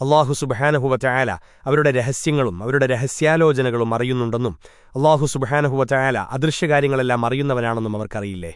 അള്ളാഹു സുബഹാനഹുവറ്റായാല അവരുടെ രഹസ്യങ്ങളും അവരുടെ രഹസ്യാലോചനകളും അറിയുന്നുണ്ടെന്നും അള്ളാഹു സുബഹാനഹുവറ്റായാല അദൃശ്യകാര്യങ്ങളെല്ലാം അറിയുന്നവനാണെന്നും അവർക്കറിയില്ലേ?